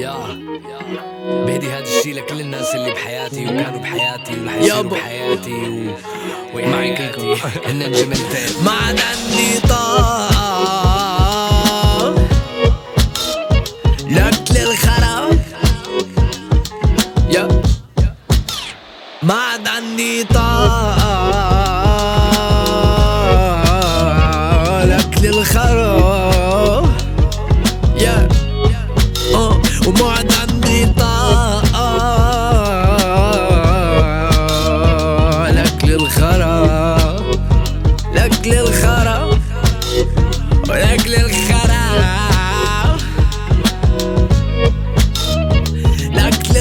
يا بهدي هذا الشي لكل الناس اللي بحياتي وكانوا بحياتي يابا. بحياتي و... وحياتي هن الجملتين ما عاد عندي طاقة. لأكل الخرا. يا. ما عاد عندي طاقة. لأكل الخرا. آه، وما عاد عندي طاقة لأكل الخرا لأكل الخرا ولأكل الخرا لأكل